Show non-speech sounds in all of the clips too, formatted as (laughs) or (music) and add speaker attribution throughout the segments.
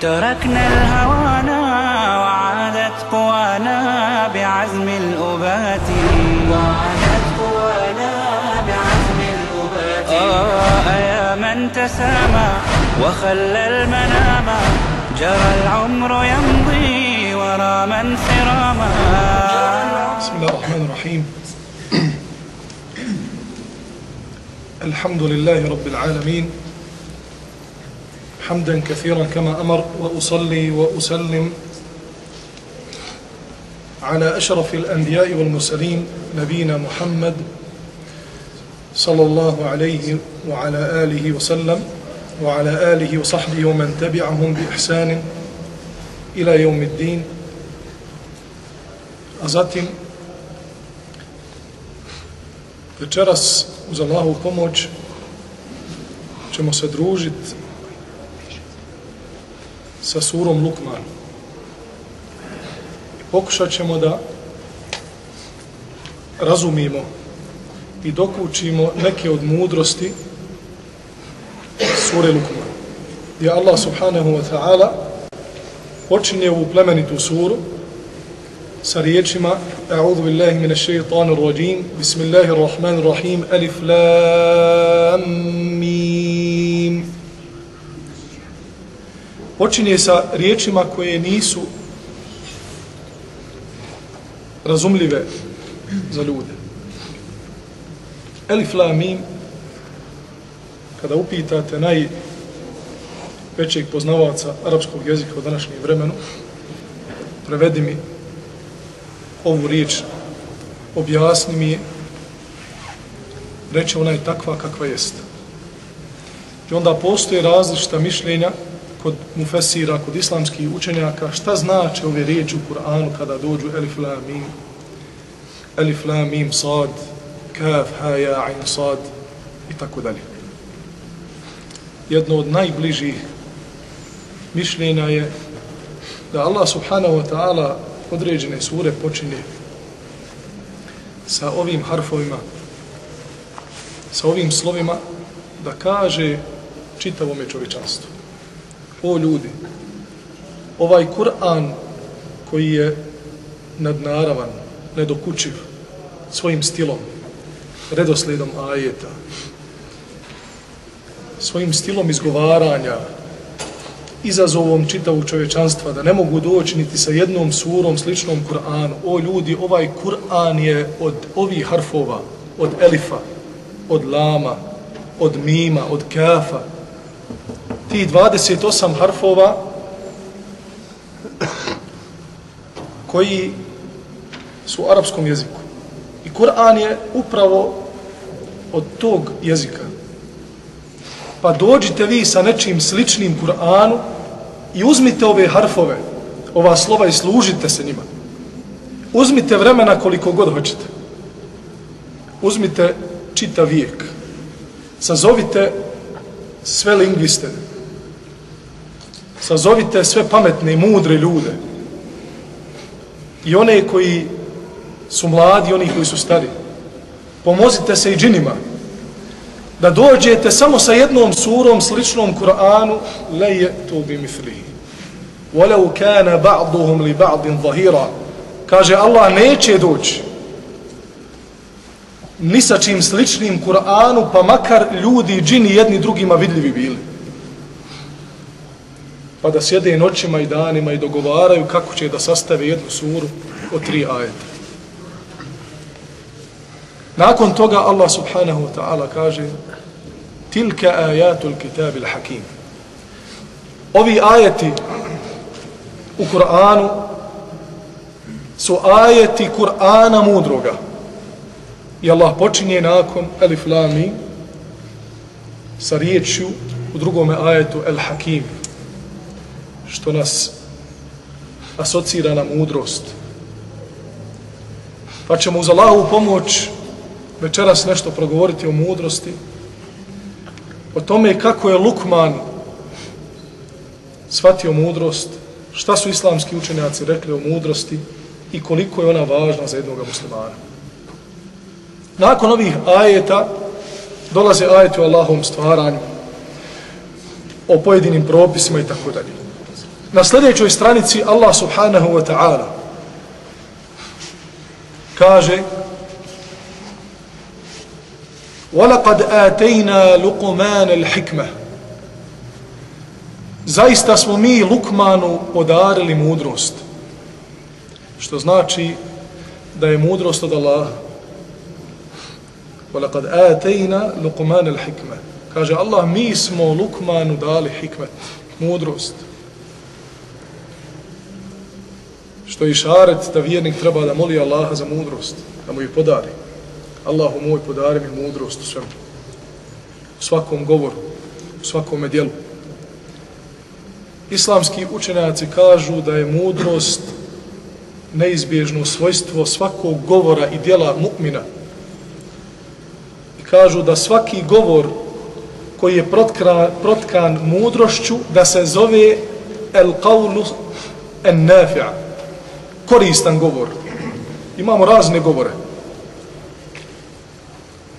Speaker 1: تركنا الهوانا وعادت قوانا بعزم الأبات. وعادت قوانا بعزم الأبات. آه يا من تسامى وخلى المنام. جرى العمر يمضي ورا من سراما.
Speaker 2: بسم الله الرحمن الرحيم. (clears throat) الحمد لله رب العالمين. حمدا كثيرا كما أمر وأصلي وأسلم على أشرف الأنبياء والمرسلين نبينا محمد صلى الله عليه وعلى آله وسلم وعلى آله وصحبه ومن تبعهم بإحسان إلى يوم الدين. A zatim, večeras uz Allahu pomoć ćemo se družiti sa surom Lukman. I pokušat ćemo da razumimo i dokučimo neke od mudrosti sure Lukman. Gdje Allah subhanahu wa ta'ala počinje ovu plemenitu suru sa riječima A'udhu billahi minash shaitanir rajim Bismillahirrahmanirrahim. Alif lam mim Počinje sa riječima koje nisu razumljive za ljude. Alif la mim kada upitate najvećeg poznavaca arapskog jezika u današnjem vremenu prevedi mi ovu riječ objasni mi reče ona je takva kakva jeste. I onda postoje različita mišljenja kod mufesira, kod islamskih učenjaka, šta znači ove riječi u Kur'anu kada dođu elif la mim, elif la mim sad, kaf, ha, ja, ain, sad i tako dalje. Jedno od najbližih mišljenja je da Allah subhanahu wa ta'ala određene sure počinje sa ovim harfovima, sa ovim slovima, da kaže čitavome čovječanstvu. O ljudi, ovaj Kur'an koji je nadnaravan, nedokučiv, svojim stilom, redoslijedom ajeta, svojim stilom izgovaranja, izazovom čitavog čovječanstva, da ne mogu doći niti sa jednom surom sličnom Kur'anu. O ljudi, ovaj Kur'an je od ovih harfova, od elifa, od lama, od mima, od kafa. Ti 28 harfova koji su u arapskom jeziku. I Kur'an je upravo od tog jezika. Pa dođite vi sa nečim sličnim Kur'anu i uzmite ove harfove, ova slova i služite se njima. Uzmite vremena koliko god hoćete. Uzmite čita vijek. Sazovite sve lingviste. Sazovite sve pametne i mudre ljude. I one koji su mladi, oni koji su stari. Pomozite se i džinima da dođete samo sa jednom surom sličnom Kur'anu la yatu bi mithlihi walau kana ba'dhum li ba'din zahira kaže Allah neće doći ni sa čim sličnim Kur'anu pa makar ljudi i džini jedni drugima vidljivi bili pa da sjede noćima i danima i dogovaraju kako će da sastave jednu suru od tri ajeta. Nakon toga Allah subhanahu wa ta'ala kaže Tilka ajatul kitabil hakim. Ovi ajeti u Kur'anu su ajeti Kur'ana mudroga. I Allah počinje nakon Alif Lami sa riječju u drugome ajetu El Hakim što nas asocira na mudrost. Pa ćemo uz Allahovu pomoć večeras nešto progovoriti o mudrosti, o tome kako je Lukman shvatio mudrost, šta su islamski učenjaci rekli o mudrosti i koliko je ona važna za jednog muslimana. Nakon ovih ajeta dolaze ajeti o Allahovom stvaranju, o pojedinim propisima i tako dalje. Na sljedećoj stranici Allah subhanahu wa ta'ala kaže وَلَقَدْ آتَيْنَا لُقُمَانَ الْحِكْمَةِ Zaista smo mi Lukmanu podarili mudrost. Što znači da je mudrost od Allaha. وَلَقَدْ آتَيْنَا لُقُمَانَ الْحِكْمَةِ Kaže Allah, mi smo Lukmanu dali hikmet, mudrost. Što je šaret da vjernik treba da moli Allaha za mudrost, da mu je podari. Allahu moj, podari mi mudrost u svemu. U svakom govoru, u svakom djelu. Islamski učenjaci kažu da je mudrost neizbježno svojstvo svakog govora i djela mu'mina. I kažu da svaki govor koji je protkan, protkan mudrošću da se zove el qawlu en nafi'a. Koristan govor. Imamo razne govore.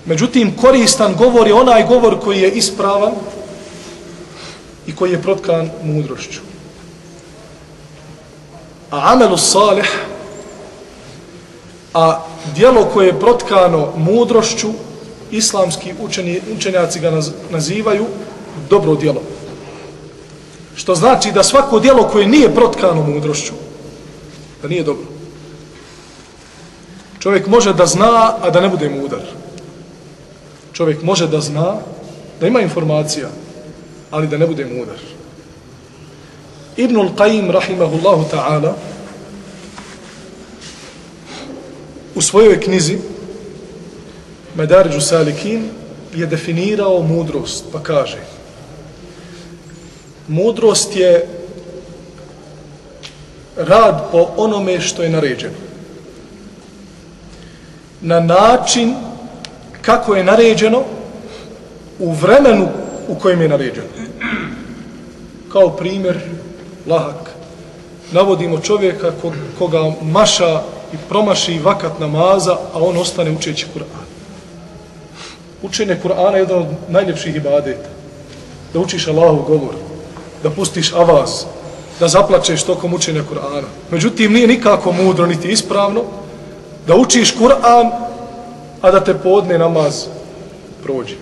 Speaker 2: Međutim, koristan govor je onaj govor koji je ispravan i koji je protkan mudrošću. A amelu salih, a dijelo koje je protkano mudrošću, islamski učeni, učenjaci ga nazivaju dobro dijelo. Što znači da svako dijelo koje nije protkano mudrošću, da nije dobro. Čovjek može da zna, a da ne bude mudar. Čovjek može da zna, da ima informacija, ali da ne bude mudar. Ibnul Qayyim, rahimahullahu ta'ala, u svojoj knjizi Medarđu Salikin je definirao mudrost, pa kaže Mudrost je rad po onome što je naređeno. Na način kako je naređeno u vremenu u kojem je naređeno. Kao primjer, lahak. Navodimo čovjeka koga maša i promaši vakat namaza, a on ostane učeći Kur'an. Učenje Kur'ana je jedan od najljepših ibadeta. Da učiš Allahov govor, da pustiš avaz, da zaplačeš tokom učenja Kur'ana. Međutim, nije nikako mudro, niti ispravno, da učiš Kur'an, a da te podne namaz prođe.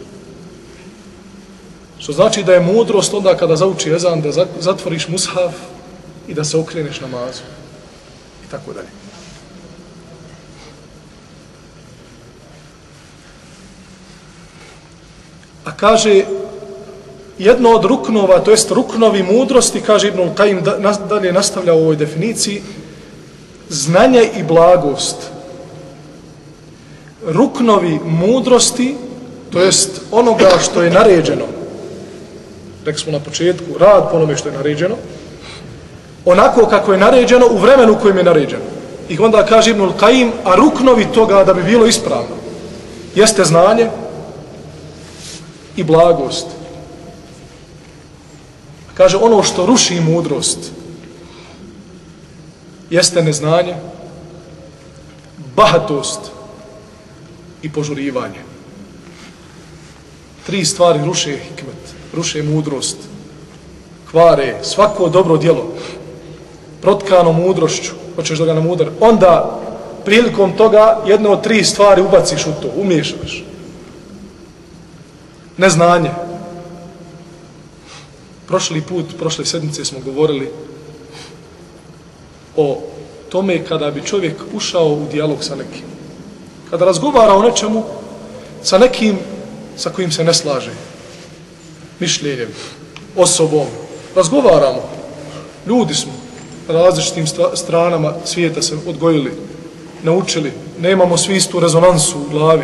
Speaker 2: Što znači da je mudrost onda kada zauči ezan, da zatvoriš mushaf i da se okreneš namazu. I tako dalje. A kaže, jedno od ruknova, to jest ruknovi mudrosti, kaže Ibnul Qayyim, dalje nastavlja u ovoj definiciji, znanje i blagost. Ruknovi mudrosti, to jest onoga što je naređeno, rekli smo na početku, rad po onome što je naređeno, onako kako je naređeno u vremenu kojem je naređeno. I onda kaže Ibnul Kajim, a ruknovi toga da bi bilo ispravno, jeste znanje, i blagost. Kaže, ono što ruši mudrost jeste neznanje, bahatost i požurivanje. Tri stvari ruše hikmet, ruše mudrost, kvare svako dobro djelo, protkano mudrošću, hoćeš da ga namudar, onda prilikom toga jedno od tri stvari ubaciš u to, umiješaš neznanje. Prošli put, prošle sedmice smo govorili o tome kada bi čovjek ušao u dijalog sa nekim. Kada razgovara o nečemu sa nekim sa kojim se ne slaže. Mišljenjem, osobom. Razgovaramo. Ljudi smo različitim stranama svijeta se odgojili, naučili. Nemamo svi istu rezonansu u glavi.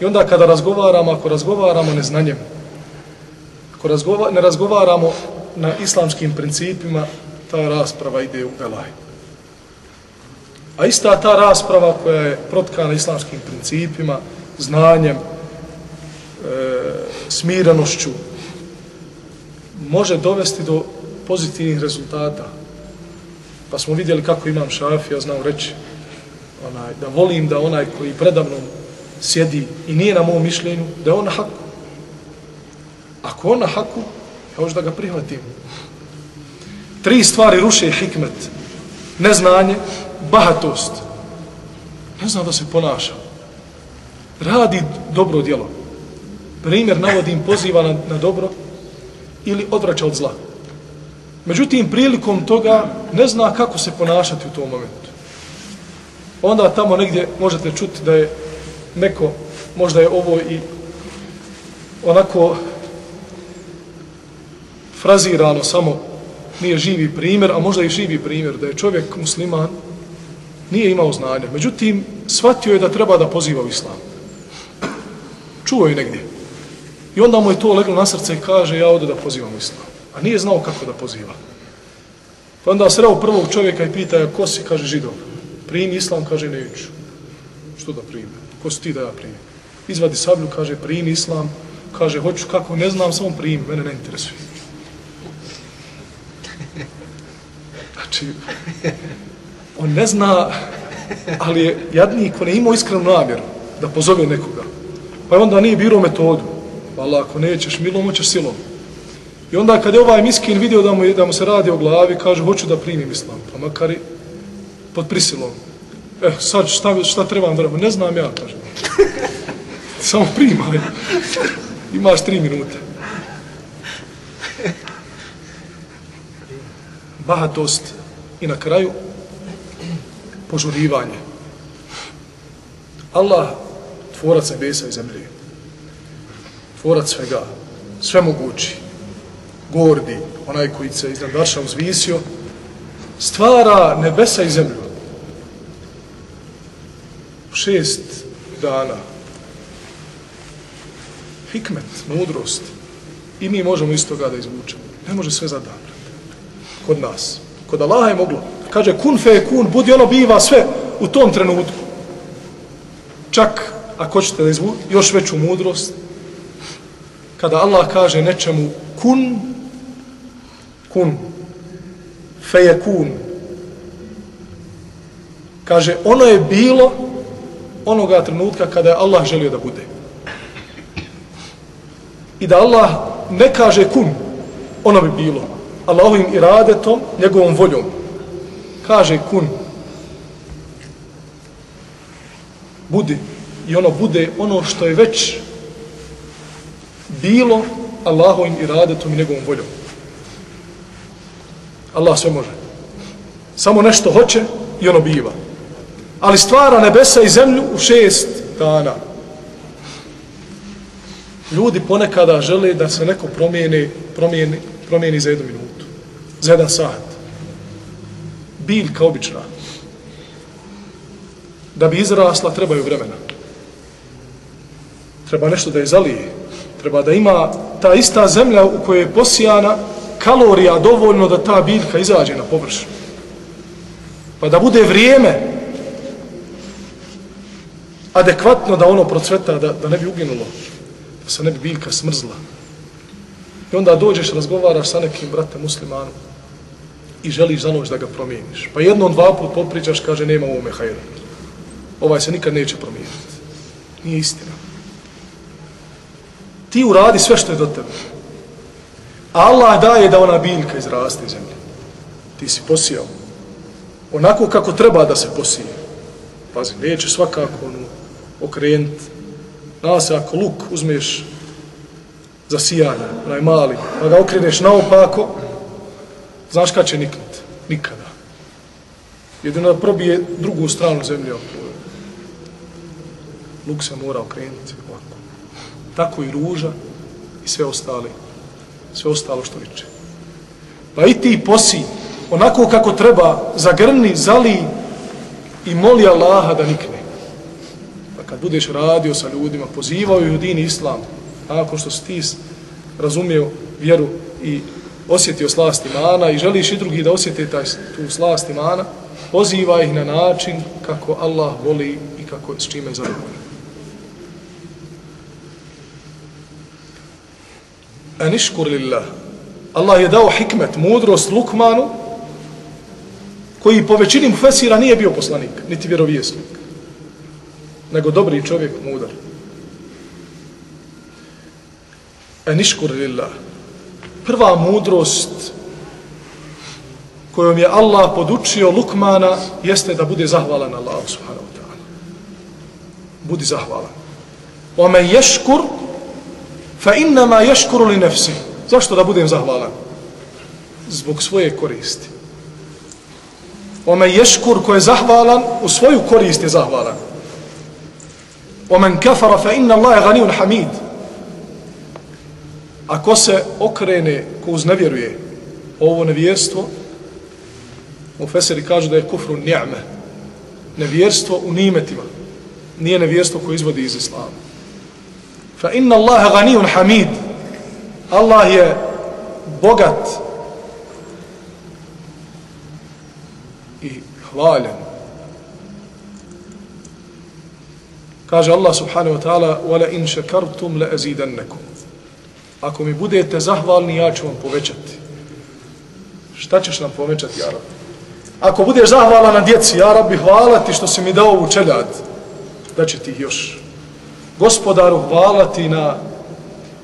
Speaker 2: I onda kada razgovaramo, ako razgovaramo neznanjem, ako razgova, ne razgovaramo na islamskim principima, ta rasprava ide u belaj. A ista ta rasprava koja je protkana islamskim principima, znanjem, e, smiranošću, može dovesti do pozitivnih rezultata. Pa smo vidjeli kako imam šafija, znam reći, onaj, da volim da onaj koji predavnom sjedi i nije na mom mišljenju, da je on na haku. Ako on na haku, ja hoću da ga prihvatim. Tri stvari ruše hikmet. Neznanje, bahatost. Ne zna da se ponaša. Radi dobro djelo. Primjer navodim poziva na, na dobro ili odvraća od zla. Međutim, prilikom toga ne zna kako se ponašati u tom momentu. Onda tamo negdje možete čuti da je neko, možda je ovo i onako frazirano samo nije živi primjer, a možda i živi primjer, da je čovjek musliman, nije imao znanja. Međutim, shvatio je da treba da poziva u islam. Čuo je negdje. I onda mu je to leglo na srce i kaže, ja odu da pozivam u islam. A nije znao kako da poziva. Pa onda sreo prvog čovjeka i pita, ko si, kaže židov. Primi islam, kaže, neću. Što da primi? Ko si ti da ja primim? Izvadi sablju, kaže, primi islam. Kaže, hoću kako, ne znam, samo primi, mene ne interesuje. Znači, on ne zna, ali je jadnik, on je imao iskrenu namjeru da pozove nekoga. Pa je onda nije biro metodu. Pa ako nećeš milom, hoćeš silom. I onda kad je ovaj miskin vidio da mu, da mu se radi o glavi, kaže, hoću da primim islam. Pa makar i pod prisilom. Eh, sad šta, šta trebam da Ne znam ja, kaže. (laughs) Samo primaj. Imaš tri minute. Bahatost i na kraju požurivanje. Allah, tvorac nebesa i zemlje, tvorac svega, sve mogući, gordi, onaj koji se iznad Arša uzvisio, stvara nebesa i zemlju. Šest dana. Hikmet, mudrost. I mi možemo iz toga da izvučemo. Ne može sve zadabrati. Kod nas. Kod Allaha je moglo. Kaže, kun fe kun, budi ono biva sve u tom trenutku. Čak, ako ćete da izvu, još veću mudrost, kada Allah kaže nečemu kun, kun, feje kun. Kaže, ono je bilo onoga trenutka kada je Allah želio da bude. I da Allah ne kaže kun, ono bi bilo. Allahovim iradetom, njegovom voljom. Kaže kun. Budi. I ono bude ono što je već bilo Allahovim iradetom i njegovom voljom. Allah sve može. Samo nešto hoće i ono biva. Ali stvara nebesa i zemlju u šest dana. Ljudi ponekada žele da se neko promijeni, promijeni, promijeni za jednu minutu. Za jedan sat. Biljka obična. Da bi izrasla, trebaju vremena. Treba nešto da je zalije. Treba da ima ta ista zemlja u kojoj je posijana kalorija dovoljno da ta biljka izađe na površinu. Pa da bude vrijeme adekvatno da ono procveta, da, da ne bi uginulo, da se ne bi biljka smrzla. I onda dođeš, razgovaraš sa nekim brate, muslimanom i želiš za noć da ga promijeniš. Pa jednom, dva put popričaš, kaže, nema ovome hajra. Ovaj se nikad neće promijeniti. Nije istina. Ti uradi sve što je do tebe. Allah daje da ona biljka izraste iz zemlje. Ti si posijao. Onako kako treba da se posije. Pazi, neće svakako onu okrenuti. Nala se, ako luk uzmeš za sijanje, onaj mali, pa ga okreneš naopako, znaš kada će niknut? Nikada. Jedino da probije drugu stranu zemlje oko Luk se mora okrenuti ovako. Tako i ruža i sve ostali sve ostalo što liče. Pa i ti posi, onako kako treba, zagrni, zali i moli Allaha da nikne. Pa kad budeš radio sa ljudima, pozivao ju din islam, nakon što si ti razumio vjeru i osjetio slast imana i želiš i drugi da osjete taj, tu slast imana, poziva ih na način kako Allah voli i kako s čime zadovoljno. Aniškur lillah. Allah je dao hikmet, mudrost Lukmanu, koji po većini mufesira nije bio poslanik, niti vjerovijesnik, nego dobri čovjek, mudar. Aniškur lillah. Prva mudrost kojom je Allah podučio Lukmana jeste da bude zahvalan Allahu subhanahu wa ta'ala. Budi zahvalan. Wa man yashkur fa inma yashkuru li nafsi. Zašto da budem zahvalan? Zbog svoje koristi. Wa man yashkur ko je zahvalan u svoju korist je zahvalan. Wa man kafara fa inna Allaha ghaniyyun hamid Ako se okrene ko uznevjeruje ovo nevjerstvo, u Feseri kažu da je kufru ni'me, nevjerstvo u nimetima, nije nevjerstvo koje izvodi iz islama. Fa inna Allahe ganijun hamid, Allah je bogat i hvaljen. Kaže Allah subhanahu wa ta'ala وَلَا إِنْ شَكَرْتُمْ لَأَزِيدَنَّكُمْ Ako mi budete zahvalni, ja ću vam povećati. Šta ćeš nam povećati, Arab? Ako budeš zahvala na djeci, ja rabbi, hvala ti što si mi dao ovu čeljad, da će ti još. Gospodaru, hvala ti na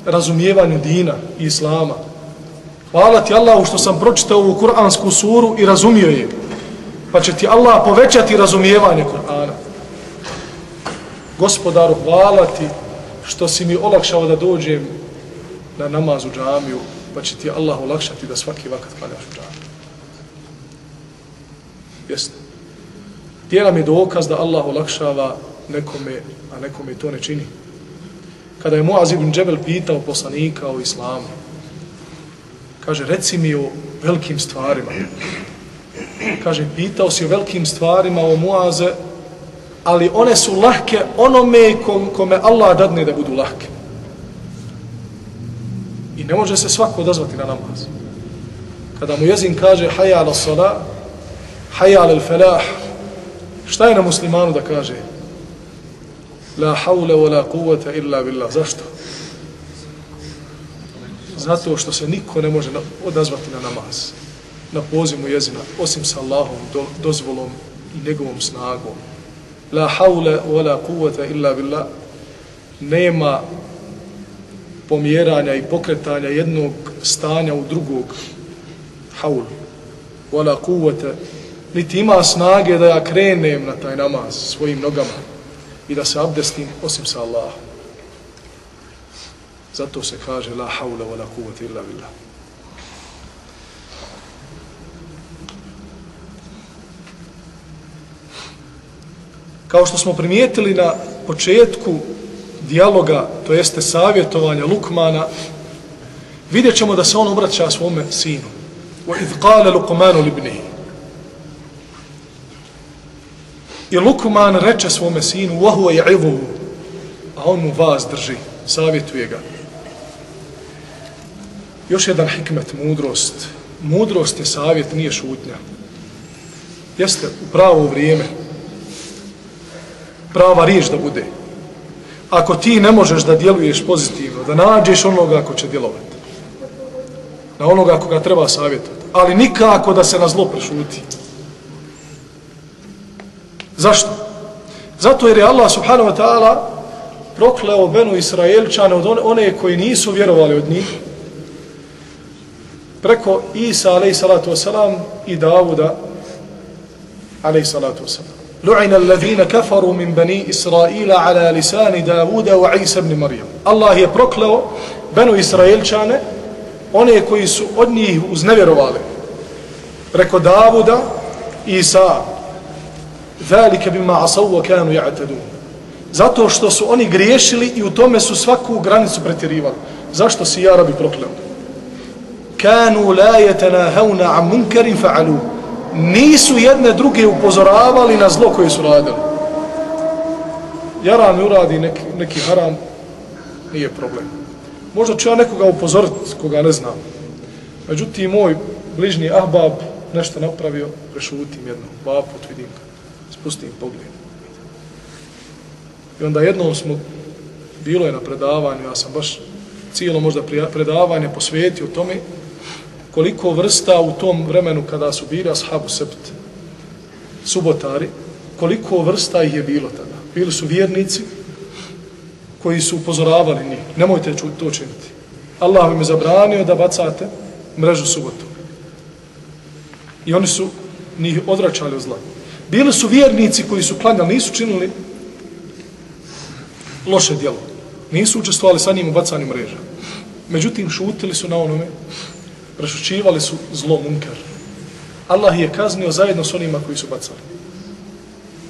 Speaker 2: razumijevanju dina i islama. Hvala ti Allahu što sam pročitao ovu kuransku suru i razumio je. Pa će ti Allah povećati razumijevanje Kur'ana. Gospodaru, hvala ti što si mi olakšao da dođem na namaz u džamiju, pa će ti Allah olakšati da svaki vakat klanjaš u džamiju. Jeste. Dijela mi dokaz da Allah olakšava nekome, a nekome to ne čini? Kada je Muaz ibn Džebel pitao poslanika o islamu, kaže, reci mi o velikim stvarima. Kaže, pitao si o velikim stvarima o Muaze, ali one su lahke onome kome Allah dadne da budu lahke. I ne može se svako odazvati na namaz. Kada mu jezin kaže, haja ala sala, haja al falah. Šta je na muslimanu da kaže? La hawla wa la quwwata illa billah. Zašto? Zato što se niko ne može odazvati na namaz. Na pozivu jezina. Osim sa Allahom do, dozvolom i njegovom snagom. La hawla wa la quwwata illa billah. Nema pomjeranja i pokretanja jednog stanja u drugog. haul wala kuvvete niti ima snage da ja krenem na taj namaz svojim nogama i da se abdestim osim sa Allahom. Zato se kaže la haula wala kuvvete illa billah. Kao što smo primijetili na početku dijaloga, to jeste savjetovanja Lukmana, vidjet ćemo da se on obraća svome sinu. وَإِذْ قَالَ لُقْمَانُ لِبْنِهِ I Lukman reče svome sinu, vahu je ivu, a on mu vas drži, savjetuje ga. Još jedan hikmet, mudrost. Mudrost je savjet, nije šutnja. Jeste u pravo vrijeme. Prava riječ da bude. Ako ti ne možeš da djeluješ pozitivno, da nađeš onoga ko će djelovati. Na onoga koga treba savjetovati. Ali nikako da se na zlo prešuti. Zašto? Zato jer je Allah subhanahu wa ta'ala prokleo Benu Israelčane od one koji nisu vjerovali od njih preko Isa alaih salatu wasalam i Davuda alaih salatu wasalam. لعن الذين كفروا من بني إسرائيل على لسان داود وعيسى بن مريم الله je prokleo Benu Israelčane one koji su od njih uznevjerovali preko Davuda i Isa Zalika bima asaw wa kanu ya'tadun. Zato što su oni griješili i u tome su svaku granicu pretjerivali. Zašto si ja rabi prokleo? Kanu la yatanahawna an munkarin fa'alu. Nisu jedne druge upozoravali na zlo koje su radili. Jaran uradi neki, neki haram, nije problem. Možda ću ja nekoga upozoriti koga ne znam. Međutim, moj bližnji ahbab nešto napravio, prešutim jednom, dva put vidim ga, spustim pogled. I onda jednom smo, bilo je na predavanju, ja sam baš cijelo možda predavanje posvetio tome, koliko vrsta u tom vremenu kada su bili ashabu sept, subotari, koliko vrsta ih je bilo tada. Bili su vjernici koji su upozoravali njih, nemojte to činiti. Allah im je zabranio da bacate mrežu subotu. I oni su njih odračali od zla. Bili su vjernici koji su klanjali, nisu činili loše djelo. Nisu učestvovali sa njim u bacanju mreža. Međutim, šutili su na onome, prešućivali su zlo munkar. Allah je kaznio zajedno s onima koji su bacali.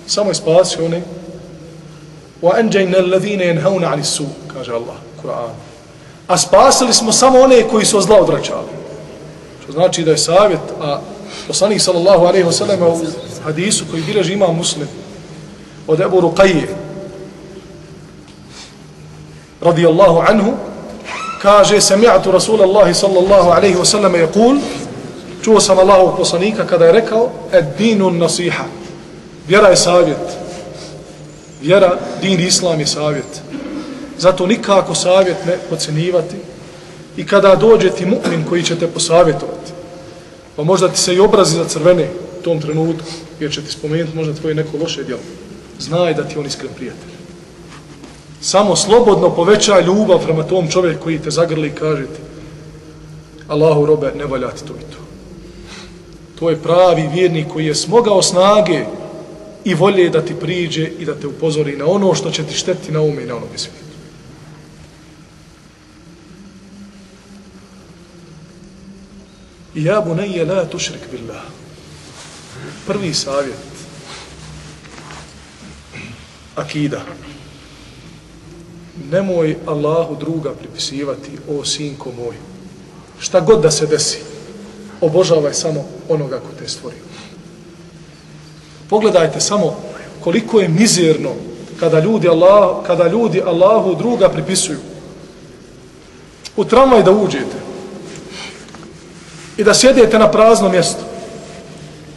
Speaker 2: Samo je spasio one وَأَنْجَيْنَ الَّذِينَ يَنْهَوْنَ عَنِ السُّوء kaže Allah, Kur'an. A spasili smo samo one koji su zla odračali. Što znači da je savjet, a poslanik sallallahu alaihi wa sallam u hadisu koji bileži ima muslim od Ebu Ruqaije radijallahu anhu kaže sami'atu Rasulallahi sallallahu alaihi wasallam je kul. Čuo sam Allahov poslanika kada je rekao ed dinun nasiha. Vjera je savjet. Vjera, din islam je savjet. Zato nikako savjet ne pocenivati i kada dođe ti mu'min koji će te posavjetovati pa možda ti se i obrazi za crvene u tom trenutku jer će ti spomenuti možda tvoje neko loše djelo. Znaj da ti on iskren prijatelj samo slobodno poveća ljubav prema tom čovjeku koji te zagrli i kaže ti Allahu robe ne valjati to i to to je pravi vjernik koji je smogao snage i volje da ti priđe i da te upozori na ono što će ti štetiti na ume i na onom svijetu. Ja bu neje la tušrik billah. Prvi savjet. Akida. Nemoj Allahu druga pripisivati, o sinko moj. Šta god da se desi, obožavaj samo onoga ko te stvorio. Pogledajte samo koliko je mizerno kada ljudi, Allah, kada ljudi Allahu druga pripisuju. U tramvaj da uđete i da sjedete na prazno mjesto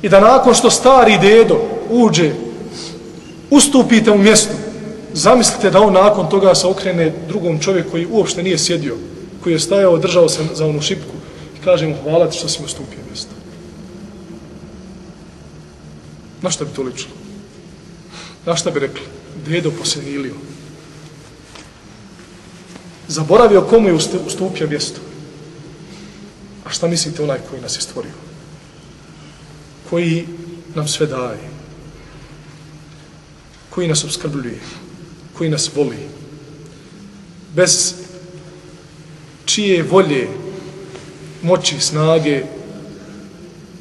Speaker 2: i da nakon što stari dedo uđe, ustupite u mjesto, zamislite da on nakon toga se okrene drugom čovjeku koji uopšte nije sjedio, koji je stajao, držao se za onu šipku i kaže mu hvala ti što si mu ustupio mjesto. Na što bi to ličilo? Na što bi rekli? Dedo posenilio. Zaboravio komu je ustupio mjesto. A šta mislite onaj koji nas je stvorio? Koji nam sve daje? Koji nas obskrbljuje? Koji nas voli? Bez čije volje, moći, snage,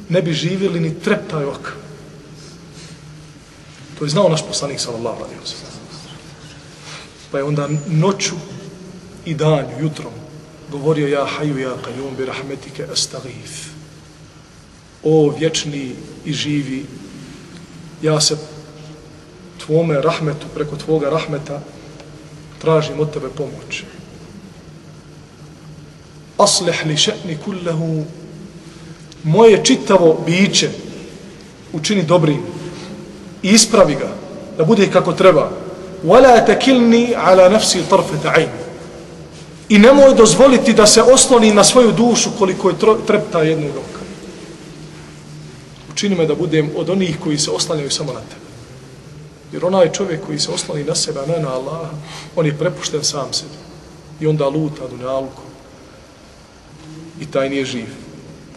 Speaker 2: ne bi živjeli ni treptaj oka. To je znao naš poslanik, sallallahu alaihi wa Pa je onda noću i danju, jutrom, govorio ja haju ja kajum bi rahmetike astagif. O vječni i živi, ja se tvome rahmetu, preko tvoga rahmeta, tražim od tebe pomoć. Aslih li še'ni kullahu, moje čitavo biće učini dobrim i ispravi ga, da bude kako treba. Wala takilni ala nafsi tarfata ayn. I nemoj dozvoliti da se osloni na svoju dušu koliko je trepta jednog oka. Učini me da budem od onih koji se oslanjaju samo na tebe. Jer onaj čovjek koji se osloni na sebe, a ne na Allaha, on je prepušten sam sebi. I onda luta dunjalku. I taj nije živ.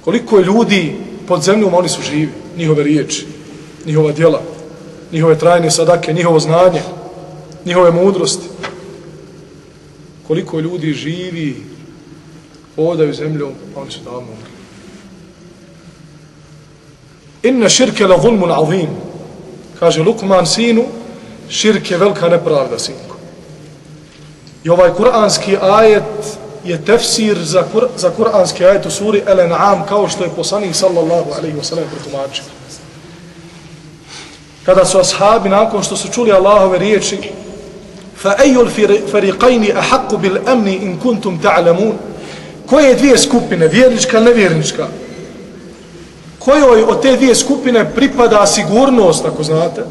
Speaker 2: Koliko je ljudi pod zemljom, oni su živi. Njihove riječi, njihova djela, njihove trajne sadake, njihovo znanje, njihove mudrosti. Koliko ljudi živi, odaju zemljom, a oni su davno umrli. Inna širke la zulmun azim, kaže Lukman sinu, širk je velika nepravda, sinko. I ovaj kuranski ajet je tefsir za, kur, za kuranski ajet u suri El-An'am, kao što je poslanik sallallahu alaihi wa sallam protumačio. Kada su ashabi nakon što su čuli Allahove riječi fa ayul fariqayn بِالْأَمْنِ bil كُنْتُمْ in kuntum ta'lamun? Koje dvije skupine, vjernička ili nevjernička, kojoj od te dvije skupine pripada sigurnost, ako znate,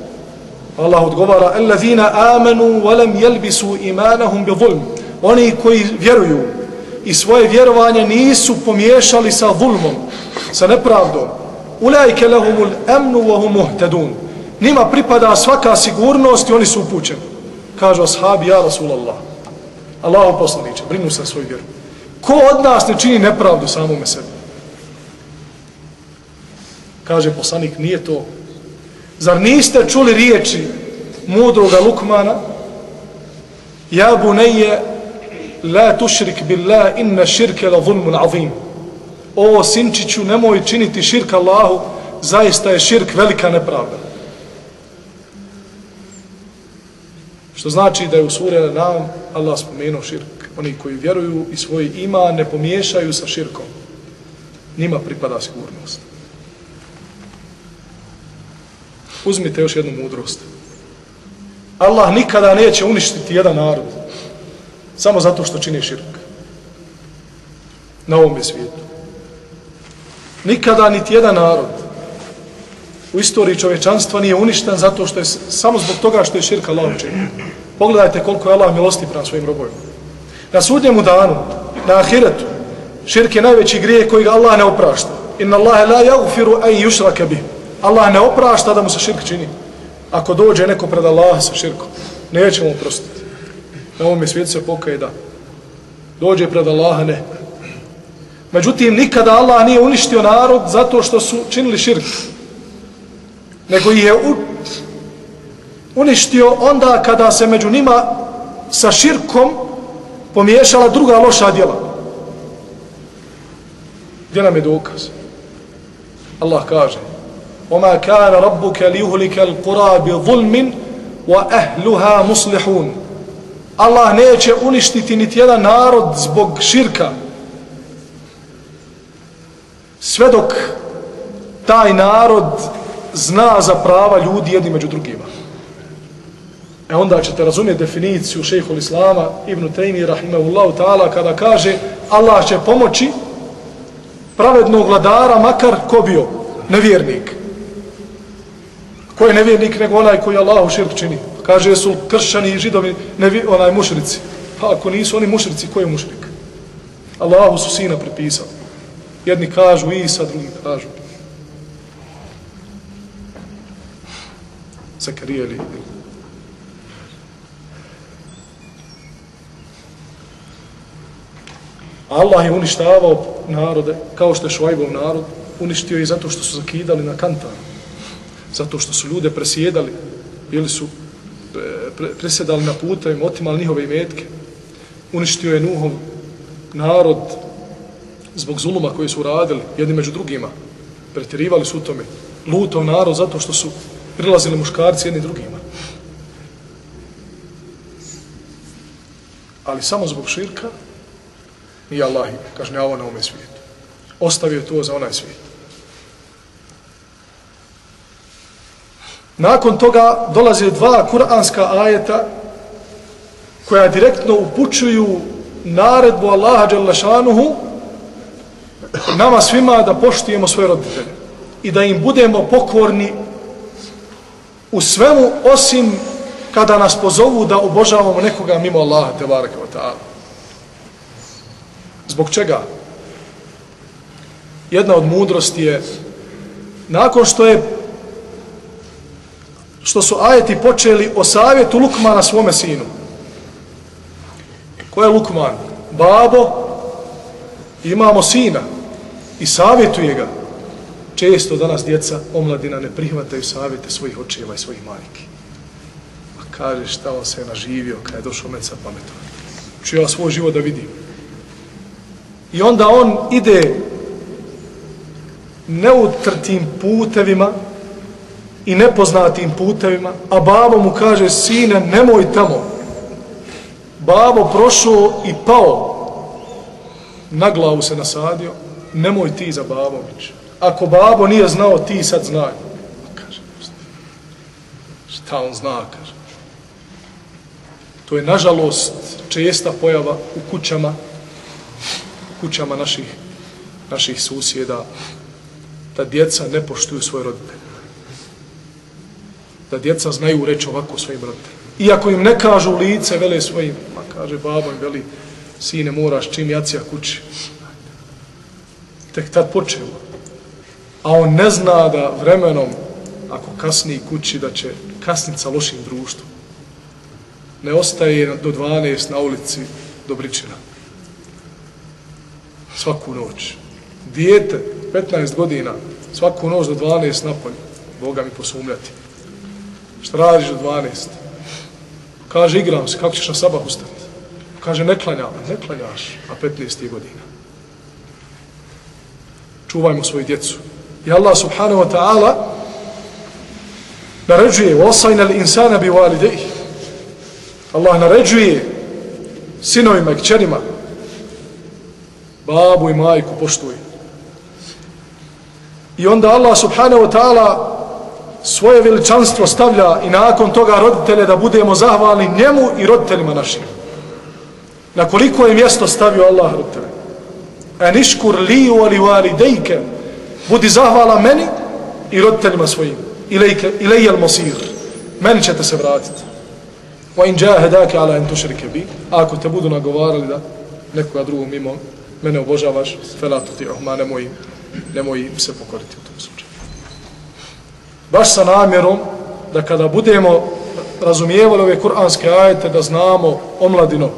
Speaker 2: Allah odgovara, Allazina amanu walam jelbisu imanahum bi zulm. Oni koji vjeruju i svoje vjerovanje nisu pomiješali sa zulmom, sa nepravdom. Ulajke lahumul amnu wa hum muhtadun. Nima pripada svaka sigurnost i oni su upućeni. Kažu ashabi, ja Rasulallah. Allahu poslaniče, brinu se svoj vjeru. Ko od nas ne čini nepravdu samome sebi? Kaže poslanik, nije to. Zar niste čuli riječi mudroga Lukmana? Ja bunayya la tušrik billah inna širke la zulmun azim. O sinčiću, nemoj činiti širk Allahu, zaista je širk velika nepravda. Što znači da je u suri nam Allah spomenuo širk. Oni koji vjeruju i svoj ima ne pomiješaju sa širkom. Nima pripada sigurnost. Uzmite još jednu mudrost. Allah nikada neće uništiti jedan narod samo zato što čini širk. Na ovom svijetu. Nikada niti jedan narod u istoriji čovječanstva nije uništen zato što je samo zbog toga što je širk Allah učinio. Pogledajte koliko je Allah milosti prema svojim robojima. Na sudnjemu danu, na ahiretu, širk je najveći grije koji ga Allah ne oprašta. Inna Allahe la jagfiru aj yushraka bih. Allah ne oprašta da mu se širk čini. Ako dođe neko pred Allah sa širkom, neće mu oprostiti. Na ovom svijetu se pokaje da dođe pred Allaha, ne. Međutim, nikada Allah nije uništio narod zato što su činili širk. Nego ih je u, uništio onda kada se među njima sa širkom pomiješala druga loša djela. Gdje nam je dokaz? Allah kaže وَمَا كَانَ رَبُّكَ لِيُهْلِكَ الْقُرَى بِظُلْمٍ وَأَهْلُهَا مُصْلِحُونَ Allah neće uništiti niti jedan narod zbog širka. Sve dok taj narod zna za prava ljudi jedni među drugima. E onda ćete razumjeti definiciju šehhul Islama Ibn Taymi rahimahullahu ta'ala kada kaže Allah će pomoći pravednog vladara makar ko bio nevjernik. Ko je nevjernik nego onaj koji Allahu širk čini? Kaže su kršćani i židovi nevi, onaj mušrici. Pa ako nisu oni mušrici, ko je mušrik? Allahu su sina pripisali. Jedni kažu Isa, drugi kažu Zakarija ili Allah je uništavao narode, kao što je Švajbov narod, uništio i zato što su zakidali na kantaru. Zato što su ljude presjedali, bili su e, pre, presjedali na putevima, otimali njihove imetke. Uništio je Nuhov narod zbog zuluma koji su radili jedni među drugima. Pretjerivali su u tome. Lutov narod zato što su prilazili muškarci jedni drugima. Ali samo zbog širka i Allah kažnjavao na ovome svijetu. Ostavio to za onaj svijet. Nakon toga dolaze dva kuranska ajeta koja direktno upućuju naredbu Allaha Đalešanuhu nama svima da poštujemo svoje roditelje i da im budemo pokorni u svemu osim kada nas pozovu da obožavamo nekoga mimo Allaha te baraka wa ta'ala. Zbog čega? Jedna od mudrosti je nakon što je što su ajeti počeli o savjetu Lukmana svome sinu. Ko je Lukman? Babo, imamo sina i savjetuje ga. Često danas djeca omladina ne prihvataju savjete svojih očeva i svojih majke. A kaže šta on se je naživio kada je došao med sa pametom. Ču ja svoj život da vidim. I onda on ide neutrtim putevima i nepoznatim putevima, a babo mu kaže, sine, nemoj tamo. Babo prošao i pao, na glavu se nasadio, nemoj ti za babović. Ako babo nije znao, ti sad znaj. Kaže, šta on zna, kaže. To je, nažalost, česta pojava u kućama kućama naših, naših susjeda, da djeca ne poštuju svoje roditelje. Da djeca znaju reći ovako svojim roditeljima. Iako im ne kažu lice, vele svojim, pa kaže babo im, veli, sine, moraš čim jacija kući. Tek tad počeo. A on ne zna da vremenom, ako kasni kući, da će kasniti sa lošim društvom. Ne ostaje do 12 na ulici Dobričina. Svaku noć. Dijete, 15 godina, svaku noć do 12 napolje. Boga mi posumljati. Šta radiš do 12? Kaže, igram se, kako ćeš na sabah ustati? Kaže, ne klanja, ne klanjaš, a 15 godina. Čuvajmo svoju djecu. I Allah subhanahu wa ta'ala naređuje وَصَيْنَ الْإِنسَانَ بِوَالِدَيْهِ Allah naređuje sinovima i kćerima babu i majku poštuje. I onda Allah subhanahu wa ta'ala svoje veličanstvo stavlja i nakon toga roditelje da budemo zahvalni njemu i roditeljima našim. Na koliko je mjesto stavio Allah roditelje? En iškur li u ali vali dejke budi zahvala meni i roditeljima svojim. Ilejke, ilejel mosir. Meni ćete se vratiti. Wa in jahadaka ala an tushrike bi. Ako te budu nagovarali da nekoga drugog mimo mene obožavaš, fela tuti'uhuma, nemoj, nemoj se pokoriti u tom slučaju baš sa namjerom da kada budemo razumijevali ove kuranske ajete da znamo omladino,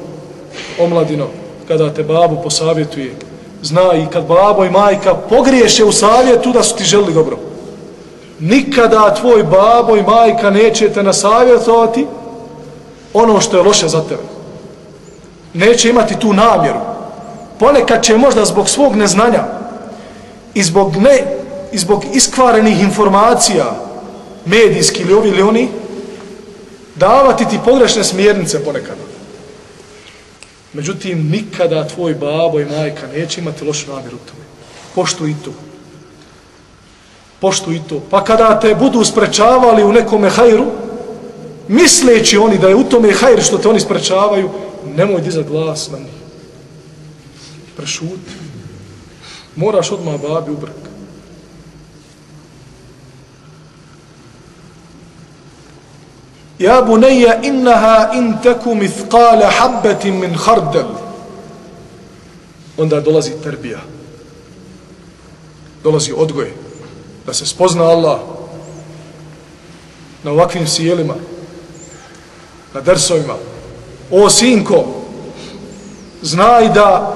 Speaker 2: omladino, kada te babu posavjetuje, zna i kad babo i majka pogriješe u savjetu da su ti želili dobro. Nikada tvoj babo i majka neće te nasavjetovati ono što je loše za tebe. Neće imati tu namjeru. Ponekad će možda zbog svog neznanja i zbog ne i zbog iskvarenih informacija medijski ili ovi ili oni davati ti pogrešne smjernice ponekad. Međutim, nikada tvoj babo i majka neće imati lošu namjeru u tome. Poštu i to. Poštu i to. Pa kada te budu sprečavali u nekome hajru, misleći oni da je u tome hajr što te oni sprečavaju, nemoj dizati glas na njih. Prešuti. Moraš odmah babi ubrk. Ja bunayya innaha in taku mithqala habatin min khardal. Onda dolazi terbija. Dolazi odgoj. Da se spozna Allah na ovakvim sjelima, na dersovima. O sinko, znaj da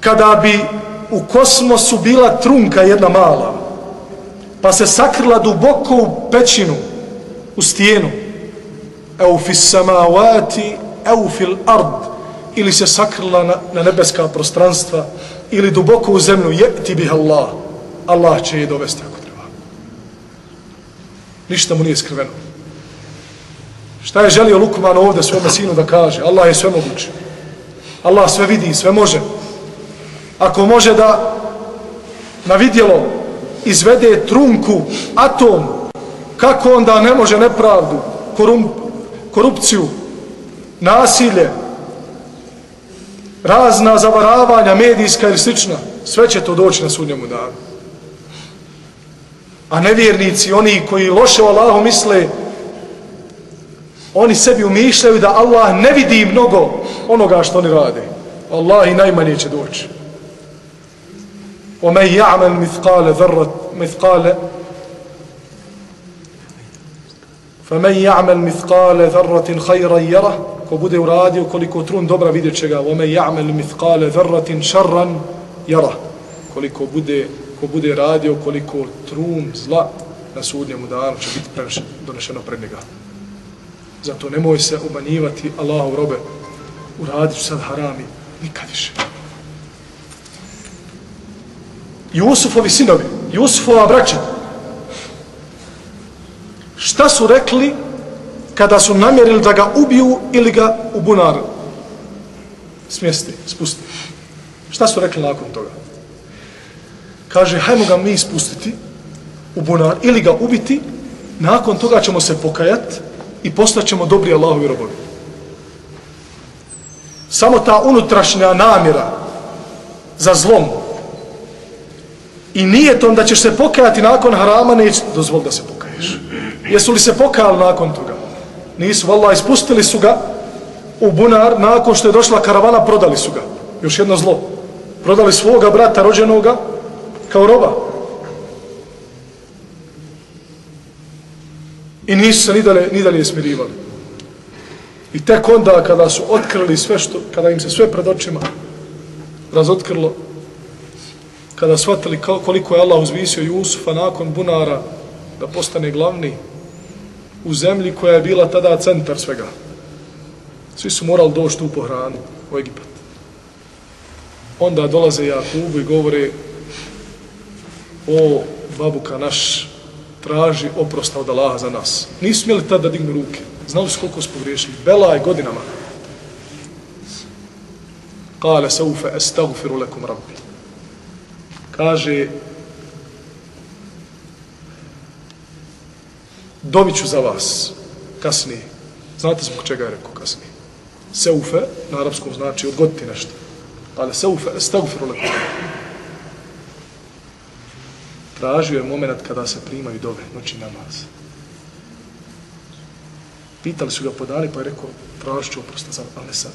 Speaker 2: kada bi u kosmosu bila trunka jedna mala, pa se sakrila duboko u pećinu, u stijenu. Au fi samawati au fil ard ili se sakrila na, na nebeska prostranstva ili duboko u zemlju jeti bih Allah. Allah će je dovesti ako treba. Ništa mu nije skriveno. Šta je želio Lukman ovdje svome sinu da kaže? Allah je sve moguće Allah sve vidi sve može. Ako može da na vidjelo izvede trunku atom kako onda ne može nepravdu, korum, korupciju, nasilje, razna zavaravanja, medijska ili slična, sve će to doći na sudnjemu danu. A nevjernici, oni koji loše o Allahu misle, oni sebi umišljaju da Allah ne vidi mnogo onoga što oni rade. Allah i najmanje će doći. ومن يعمل مثقال ذرة مثقال فمن يعمل مثقال ذرة خيرا يره ko bude uradio koliko trun dobra vidjet će ga ومن يعمل مثقال ذرة شرا يره koliko bude ko bude radio koliko trun zla na sudnjem danu će biti prenešen, donešeno pred njega zato nemoj se umanjivati Allahu robe uradit ću sad harami nikad više Jusufovi sinovi Jusufova braća šta su rekli kada su namjerili da ga ubiju ili ga u bunar smjesti, spusti. Šta su rekli nakon toga? Kaže, hajmo ga mi spustiti u bunar ili ga ubiti, nakon toga ćemo se pokajati i postaćemo dobri Allahovi robovi. Samo ta unutrašnja namjera za zlom i nijetom da ćeš se pokajati nakon harama, neće dozvol da se pokaješ. Jesu li se pokajali nakon toga? Nisu, vallaha, ispustili su ga u bunar, nakon što je došla karavana, prodali su ga. Još jedno zlo. Prodali svoga brata rođenoga kao roba. I nisu se ni dalje, ni dalje smirivali. I tek onda kada su otkrili sve što, kada im se sve pred očima razotkrilo, kada shvatili koliko je Allah uzvisio Jusufa nakon bunara da postane glavni u zemlji koja je bila tada centar svega. Svi su morali doći tu po hranu u Egipat. Onda dolaze Jakubu i govore o babuka naš traži oprosta od Allaha za nas. Nisu smjeli tada da dignu ruke. Znali su koliko su pogriješili. Bela je godinama. Kale saufe estagfiru lekum rabbi. Kaže doviću za vas kasnije. Znate zbog čega je rekao kasnije. Seufe, na arapskom znači odgoditi nešto. Ali seufe, estagfiru lekum. Tražio je moment kada se primaju dove, noći namaz. Pitali su ga podali, pa je rekao, tražit ću oprosta za ali sad.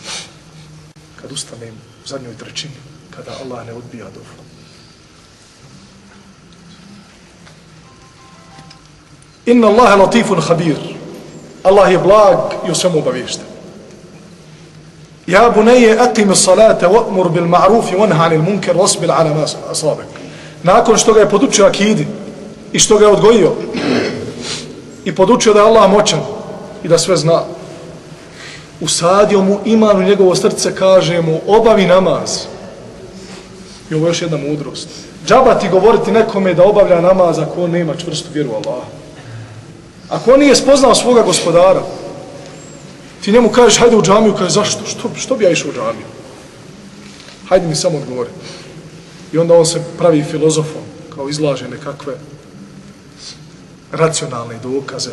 Speaker 2: Kad ustanem u zadnjoj trećini, kada Allah ne odbija dovu. Inna Allah latifun habir. Allah je blag i u svemu obavješten. Ja buneje akim salate wa'mur bil ma'rufi wanha anil munkar wasbil ala ma asabak. Nakon što ga je podučio akidi i što ga je odgojio i podučio da je Allah moćan i da sve zna. Usadio mu iman u njegovo srce, kaže mu, obavi namaz. I ovo je još jedna mudrost. Džaba ti govoriti nekome da obavlja namaz ako on nema čvrstu vjeru Allah. Ako on nije spoznao svoga gospodara, ti njemu kažeš, hajde u džamiju, kaže, zašto? Što, što bi ja išao u džamiju? Hajde mi samo odgovori. I onda on se pravi filozofom, kao izlaže nekakve racionalne dokaze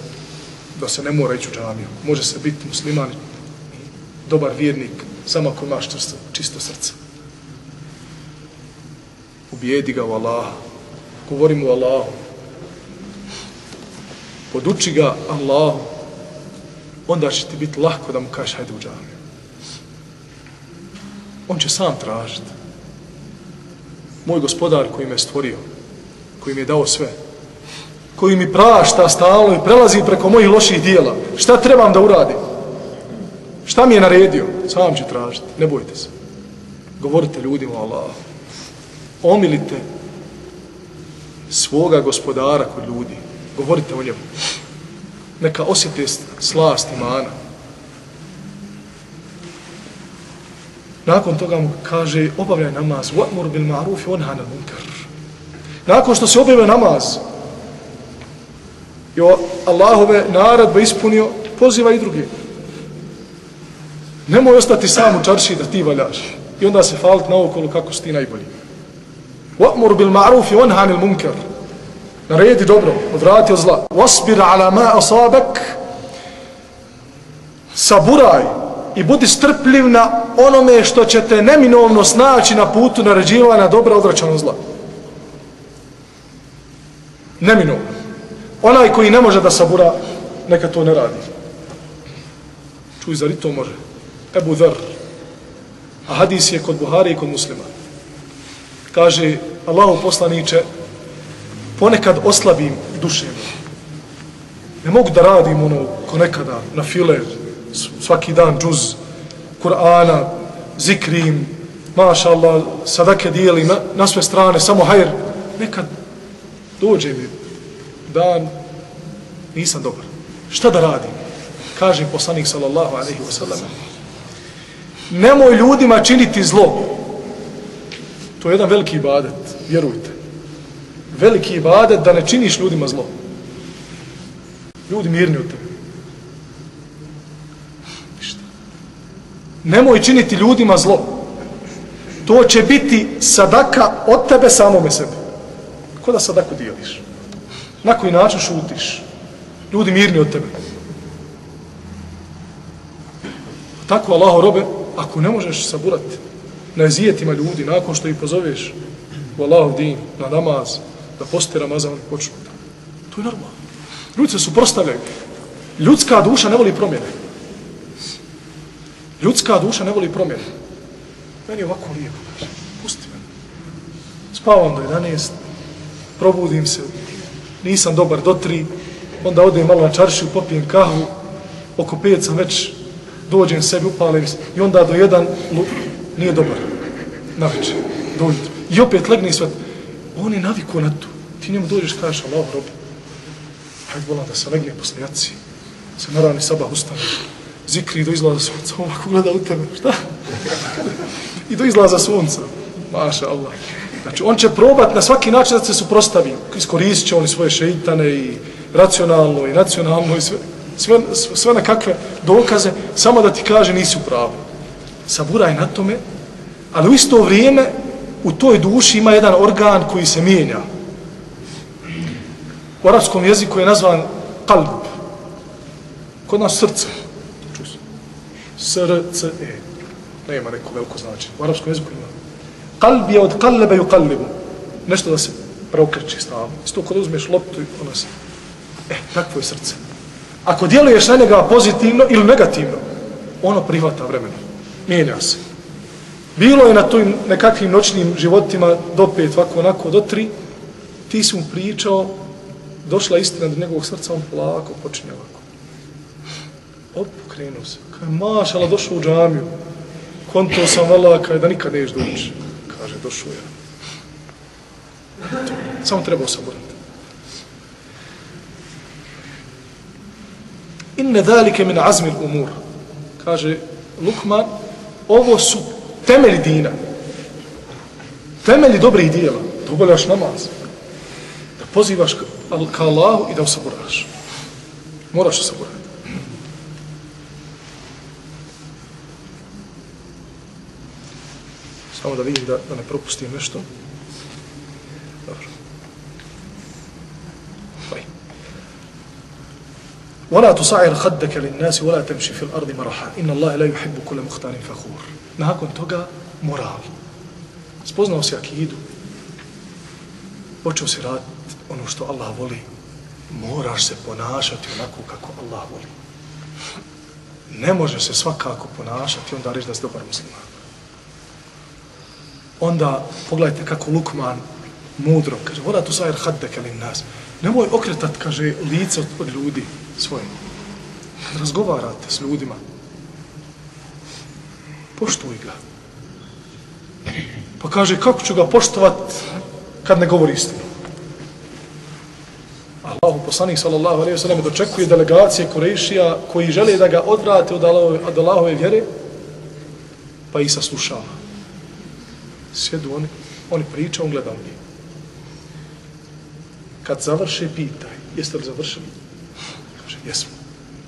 Speaker 2: da se ne mora ići u džamiju. Može se biti musliman i dobar vjernik samo ako imaš čisto, čisto srce. Ubijedi ga u Allaha. Govorimo o Allahu. Poduči ga Allahu. Onda će ti biti lahko da mu kažeš hajde u džamiju. On će sam tražiti. Moj gospodar koji me stvorio, koji mi je dao sve, koji mi prašta stalno i prelazi preko mojih loših dijela. Šta trebam da uradim? Šta mi je naredio? Sam ću tražiti. Ne bojte se. Govorite ljudima Allah. Omilite svoga gospodara kod ljudi. Govorite o njemu. Neka osjete slast imana. Nakon toga mu kaže obavljaj namaz. Wa'mur bil ma'ruf wa nahy anil munkar. Nakon što se objavio namaz, i Allahove naradbe ispunio, poziva i druge. Nemoj ostati sam u čarši da ti valjaš. I onda se falit naokolo kako si ti najbolji. Wa'mur bil ma'ruf i onhanil munkar. Naredi dobro, odvrati od zla. Wasbir ala ma asabak. Saburaj i budi strpljiv na onome što će te neminovno snaći na putu naređivanja dobra odvraćanog zla. Neminovno. Onaj koji ne može da sabura, neka to ne radi. Čuj, zar i to može? Ebu Dhar. A hadis je kod Buhari i kod muslima. Kaže, Allahu poslaniće, ponekad oslabim duševno. Ne mogu da radim ono ko nekada na file, svaki dan džuz, Kur'ana, zikrim, maša Allah, sadake dijelim na, na sve strane, samo hajr. Nekad dođe mi dan nisam dobar. Šta da radim? Kaže poslanik sallallahu alaihi wasallam. Nemoj ljudima činiti zlo. To je jedan veliki ibadet, vjerujte. Veliki ibadet da ne činiš ljudima zlo. Ljudi mirni od tebe. Ništa. Nemoj činiti ljudima zlo. To će biti sadaka od tebe samome sebi. Ko da sadaku dijeliš? Na koji način šutiš? Ljudi mirni od tebe. Tako Allaho robe, ako ne možeš saburati, na ezijetima ljudi, nakon što ih pozoveš u Allahov din, na namaz, da poste Ramazan, oni počnu. To je normalno. Ljudi se suprostavljaju. Ljudska duša ne voli promjene. Ljudska duša ne voli promjene. Meni je ovako lijepo, pusti me. Spavam do 11, probudim se, nisam dobar do 3, onda odem malo na čaršiju, popijem kahvu, oko 5 sam već, dođem sebi, upalim se, i onda do 1, nije dobar, na večer, do ujutru. I opet legni svet on je naviko na to. Ti njemu dođeš, kažeš, Allah, rob, hajde volam da se legne posle jaci, se narani sabah ustane, zikri do izlaza sunca, ovako gleda u tebe, šta? I do izlaza sunca, maša Allah. Znači, on će probat na svaki način da se suprostavi, iskoristit će oni svoje šeitane i racionalno i nacionalno i sve, sve, sve na kakve dokaze, samo da ti kaže nisi u pravu. Saburaj na tome, ali u isto vrijeme u toj duši ima jedan organ koji se mijenja. U arabskom jeziku je nazvan kalb. Kod nas srce. Srce. E. Nema neko veliko značenje. U arabskom jeziku ima. Kalb je od kalebe ju kalbibu. Nešto da se preokreće stavno. Isto kada uzmeš loptu i ona se... E, takvo je srce. Ako djeluješ na njega pozitivno ili negativno, ono prihvata vremena. Mijenja se. Bilo je na tojim nekakvim noćnim životima do pet, ovako, onako, do tri, ti si mu pričao, došla istina do njegovog srca, on polako počinje ovako. Op, krenuo se. Kaj, mašala, došao u džamiju. Konto sam vala, kaj, da nikad neš doći. Kaže, došao ja. Samo trebao sam borati. Inne dalike min azmil umur. Kaže Lukman, ovo su temelji dina. Temelji dobrih dijela. Da obavljaš namaz. Da pozivaš ka Allahu i da osaboraš. Moraš osaborati. Samo da vidim da, da ne propustim nešto. Dobro. ولا تصعر خدك للناس ولا تمشي في الأرض مرحا إن الله لا يحب كل مختار فخور nakon toga moral. Spoznao se akidu. Počeo se raditi ono što Allah voli. Moraš se ponašati onako kako Allah voli. Ne može se svakako ponašati onda reći da si dobar musliman. Onda pogledajte kako Lukman mudro kaže, voda tu sajr hadde kelim nas. Nemoj okretat, kaže, lice od, od ljudi svojim. Kad razgovarate s ljudima, poštuj ga. Pa kaže, kako ću ga poštovat kad ne govori istinu? Allahu poslanik sallallahu alejhi ve sellem dočekuje delegacije Kurešija koji žele da ga odvrate od Allahove, od Allahove vjere pa ih saslušava. Sjedu oni, oni pričaju, on gleda u njih. Kad završe, pitaj, jeste li završili? Kaže, jesmo.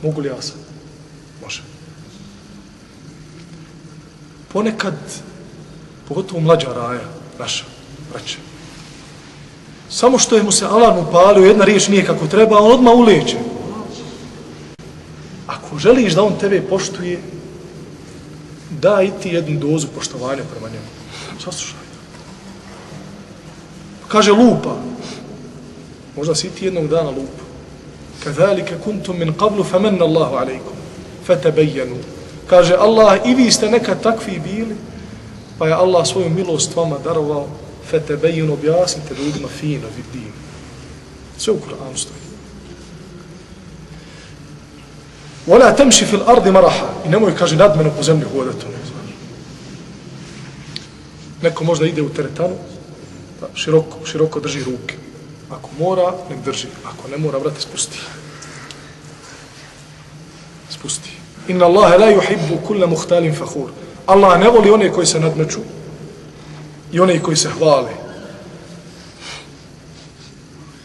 Speaker 2: Mogu li ja sad? Može ponekad, pogotovo mlađa raja, naša, braća, samo što je mu se alarm upalio, jedna riječ nije kako treba, on odmah uleće. Ako želiš da on tebe poštuje, daj ti jednu dozu poštovanja prema njemu. Saslušaj. Kaže lupa. Možda si ti jednog dana lupa. Kazalike kuntum min qablu famanna Allahu alejkum fatabayyanu Kaže Allah, i vi ste nekad takvi bili, pa je Allah svoju milost vama darovao, fetebejun objasnite ljudima fino, vidim. Sve u Kur'anu stoji. Vola temši fil ardi maraha. I nemoj, kaže, nadmeno po zemlji hodati. Ne ono, znaš. Neko možda ide u teretanu, pa široko, široko drži ruke. Ako mora, nek drži. Ako ne mora, vrati, spusti. Spusti. Inna Allahe la yuhibbu kulla muhtalin fakhur. Allah ne voli one koji se nadmeću i one koji se hvale.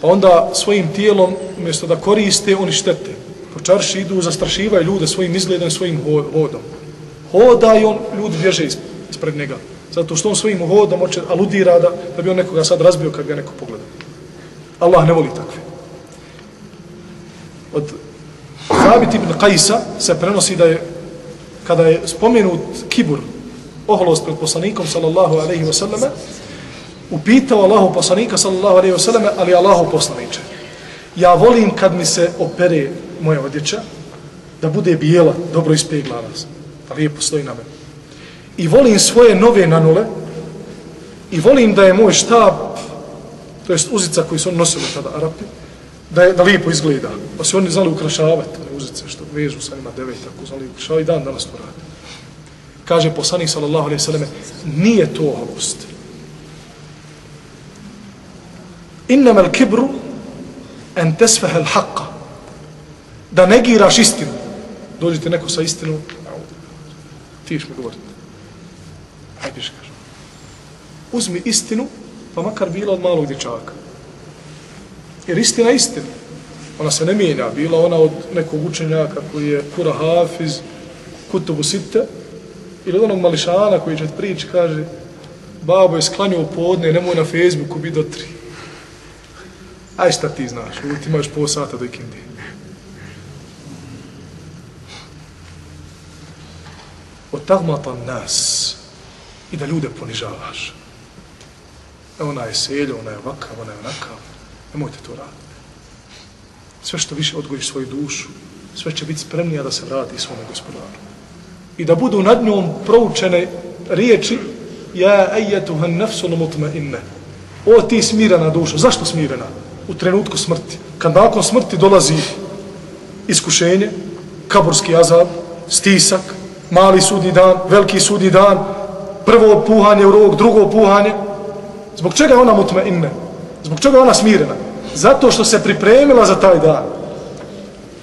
Speaker 2: Pa onda svojim tijelom, umjesto da koriste, oni štete. Po čarši idu, zastrašivaju ljude svojim izgledom, svojim hodom. Hoda i on, ljudi bježe ispred njega. Zato što on svojim hodom oče, aludira da, da bi on nekoga sad razbio kad ga neko pogleda. Allah ne voli takve. Od Sabit ibn Qajsa se prenosi da je, kada je spomenut kibur oholost pred poslanikom sallallahu alaihi wa sallame, upitao Allahu poslanika sallallahu alaihi wa sallame, ali Allahu poslaniče. Ja volim kad mi se opere moja odjeća, da bude bijela, dobro ispeglana, pa da lijepo stoji na mene. I volim svoje nove nanule, i volim da je moj štab, to jest uzica koji su nosili tada Arapi, da, je, da lijepo izgleda. Pa su oni znali ukrašavati ne uzice što vežu sa njima devet, ako znali ukrašavati, dan danas to radi. Kaže poslanik sallallahu alaihi sallam, nije to oholost. Innama al-kibru en tesfehe al-haqqa. Da negiraš istinu. Dođete neko sa istinom, ti iš mi govoriti. Ajde piše, kaže. Uzmi istinu, pa makar bila od malog dječaka. Jer istina je istina. Ona se ne mijenja. Bila ona od nekog učenjaka koji je kura hafiz, kutubu sitte, ili od onog mališana koji će prići, kaže, babo je sklanio podne, nemoj na Facebooku biti do tri. Aj šta ti znaš, ovo ti imaš pol sata do ikindije. Od nas i da ljude ponižavaš. E ona je selja, ona je ovakav, ona je onakav. Nemojte to raditi. Sve što više odgojiš svoju dušu, sve će biti spremnija da se vrati svome gospodaru. I da budu nad njom proučene riječi Ja ejetuhan nefsul mutme inne. O ti smirena duša. Zašto smirena? U trenutku smrti. Kad nakon smrti dolazi iskušenje, kaburski azab, stisak, mali sudni dan, veliki sudni dan, prvo puhanje u rog, drugo puhanje. Zbog čega ona mutme inne? Zbog čega ona smirena? Zato što se pripremila za taj dan.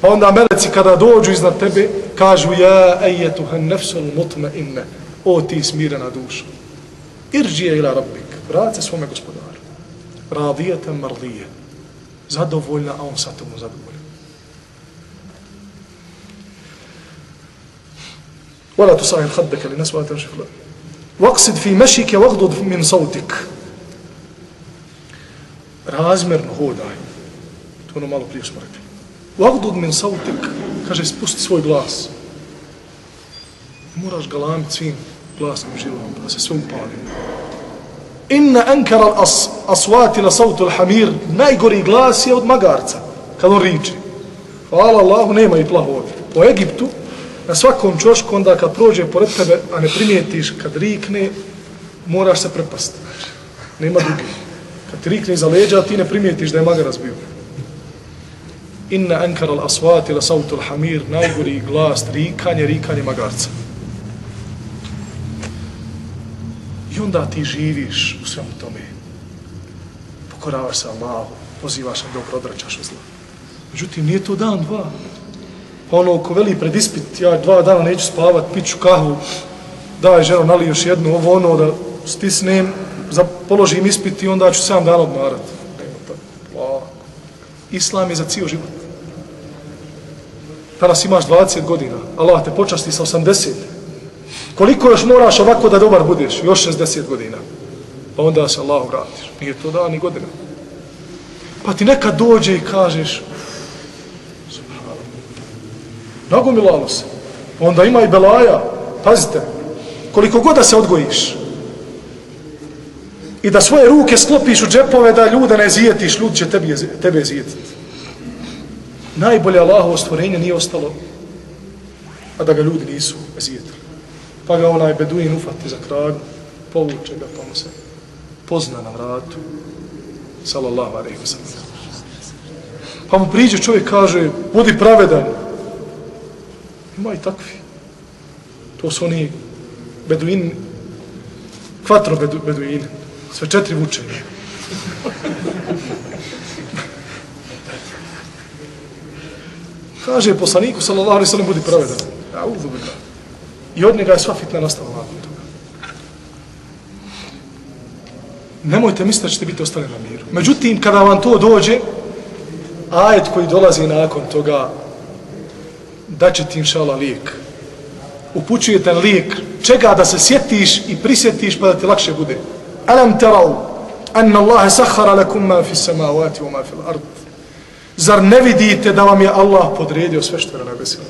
Speaker 2: Pa onda meleci kada dođu iznad tebe, kažu ja ejetuhan nefsul mutme inne. O ti smirena duša. Irđije ila rabbik. Vrat se svome gospodaru. Radijete mardije. Zadovoljna, a on sa tomu zadovoljna. ولا تصعد خدك للناس ولا في الأرض واقصد في مشيك واغضض من صوتك razmerno hodaj. To ono malo prije smo rekli. Vagdud min sautik, kaže, spusti svoj glas. Moraš galamit svim glasnim živom, pa da se sve upali. Inna ankara as, aswati la sautu hamir, najgori glas je od magarca, kad on riči. Hvala Allahu, nema i plahovi. Po Egiptu, na svakom čošku, onda kad prođe pored tebe, a ne primijetiš kad rikne, moraš se prepasti. Znači. Nema drugih. Kad ti rikne iza leđa, ti ne primijetiš da je magaras bio. Inna ankara al aswati la sautu al hamir, najgori glas, rikanje, rikanje magarca. I onda ti živiš u svemu tome. Pokoravaš se Allahu, pozivaš na dobro, odračaš od zla. Međutim, nije to dan, dva. Pa ono, ko veli pred ispit, ja dva dana neću spavat, piću kahu, daj ženo, nali još jednu, ovo ono, da stisnem, za položim ispit i onda ću sam dan odmarat. Islam je za cijel život. Danas imaš 20 godina, Allah te počasti sa 80. Koliko još moraš ovako da dobar budeš? Još 60 godina. Pa onda se Allah vratiš. Nije to dan ni godina. Pa ti nekad dođe i kažeš Nagomilalo se. Onda ima i belaja. Pazite, koliko god da se odgojiš, i da svoje ruke sklopiš u džepove da ljude ne zijetiš, ljudi će tebi, tebe zijetiti. Najbolje Allahovo stvorenje nije ostalo, a da ga ljudi nisu zijetili. Pa ga onaj beduin ufati za kragu, povuče ga pa mu se pozna na vratu, sallallahu alaihi wa sallam. Pa mu priđe čovjek kaže, budi pravedan. Ima i takvi. To su oni beduini, kvatro bedu, beduini. Sve četiri vučenje. Kaže poslaniku, sallallahu alaihi sallam, budi pravedan. Ja. I od njega je sva fitna nastala nakon toga. Nemojte misliti da ćete biti ostali na miru. Međutim, kada vam to dođe, ajet koji dolazi nakon toga, da će ti inšala lijek. Upućuje ten lijek čega da se sjetiš i prisjetiš pa da ti lakše bude. Alam tarau anna Allah sakhara lakum ma fi samawati wa ma fi al-ard. Zar ne vidite da vam je Allah podredio sve što je na nebesima?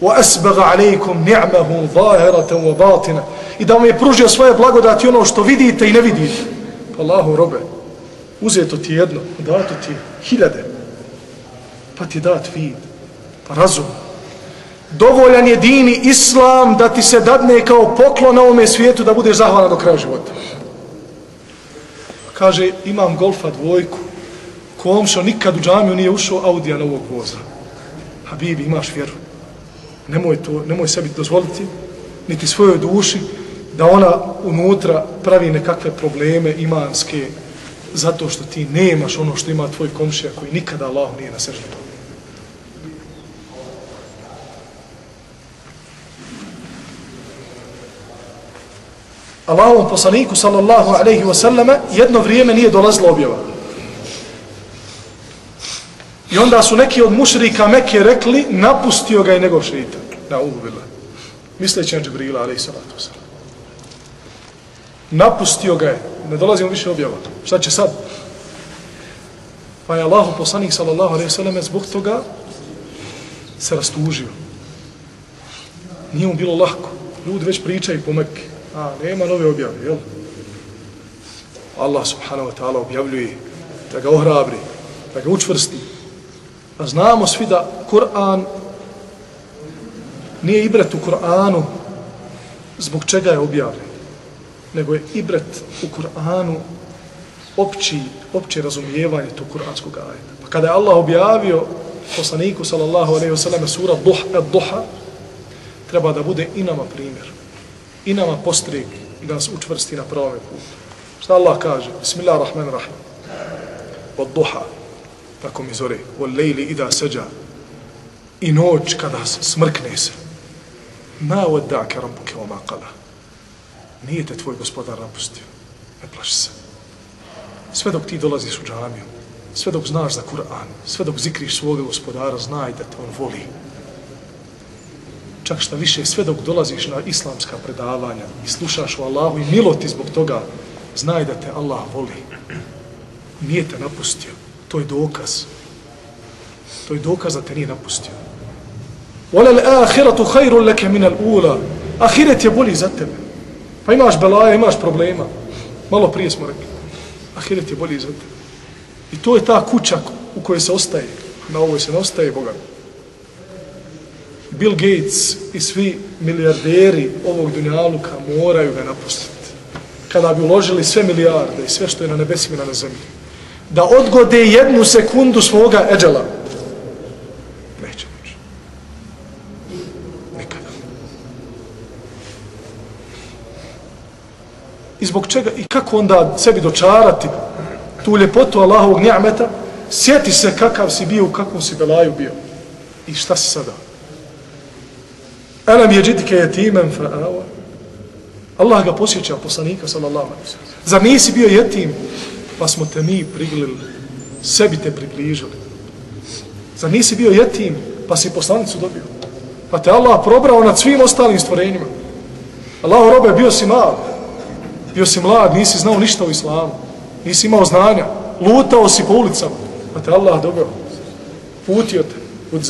Speaker 2: Wa asbagha alaykum ni'mahu zahiratan wa batina. i da vam je pružio svoje blagodati ono što vidite i ne vidite. Pa Allahu robe, uzeto ti jedno, dato ti hiljade, pa ti dat vid, pa razum. Dovoljan je dini islam da ti se dadne kao poklon na ovome svijetu da budeš zahvalan do kraja života. Kaže, imam golfa dvojku, komšo nikad u džamiju nije ušao Audija novog voza. Habibi, imaš vjeru. Nemoj, to, nemoj sebi dozvoliti, niti svojoj duši, da ona unutra pravi nekakve probleme imanske, zato što ti nemaš ono što ima tvoj komšija koji nikada Allah nije na sežnju Allahovom poslaniku sallallahu alaihi wa sallame jedno vrijeme nije dolazila objava. I onda su neki od mušrika Mekke rekli napustio ga je njegov šeitan. Na ubila. Misleći na Džibrila alaihi salatu sallam. Napustio ga je. Ne dolazimo više objava. Šta će sad? Pa je Allahov poslanik sallallahu alaihi wa sallame zbog toga se rastužio. Nije mu bilo lahko. Ljudi već pričaju po Mekke. A, nema nove objave, jel? Allah subhanahu wa ta'ala objavljuje da ga ohrabri, da ga učvrsti. A znamo svi da Kur'an nije ibret u Kur'anu zbog čega je objavljen, nego je ibret u Kur'anu opći, opće razumijevanje tog kur'anskog ajeta. Pa kada je Allah objavio poslaniku sallallahu alaihi wa sallam sura Duha, Duha, treba da bude i nama primjer i nama postrig i da nas učvrsti na pravom putu. Šta Allah kaže? Bismillahirrahmanirrahim. Od duha, tako mi zore, od lejli ida seđa, i noć kada smrkne se. Ma od dake rambuke oma kala. Nije te tvoj gospodar napustio. Ne plaši se. Sve dok ti dolaziš u džamiju, sve dok znaš za Kur'an, sve dok zikriš svoga gospodara, znaj da te on voli čak šta više, sve dok dolaziš na islamska predavanja i slušaš o Allahu i miloti zbog toga, znaj da te Allah voli. Nije te napustio. To je dokaz. To je dokaz da te nije napustio. Volel ahiratu khairun laka min al-ula. Ahiret je bolji za tebe. Pa imaš belaja, imaš problema. Malo prije smo rekli. Ahiret je bolji za tebe. I to je ta kuća u kojoj se ostaje. Na ovoj se ne ostaje, Boga. Bill Gates i svi milijarderi ovog dunjaluka moraju ga napustiti. Kada bi uložili sve milijarde i sve što je na nebesima na zemlji, da odgode jednu sekundu svoga eđela, neće moći. Nikada. I zbog čega, i kako onda sebi dočarati tu ljepotu Allahovog njameta, sjeti se kakav si bio, u kakvom si belaju bio. I šta si sada? Alam je džidike jetimen fa. Allah ga posjeća poslanika sallallahu alaihi sallam. Zar nisi bio jetim? Pa smo te mi priglili, sebi te približili. Zar nisi bio jetim? Pa si poslanicu dobio. Pa te Allah probrao nad svim ostalim stvorenjima. Allah robe, bio si mlad. Bio si mlad, nisi znao ništa o islamu. Nisi imao znanja. Lutao si po ulicama. Pa te Allah dobio. Putio te. Budi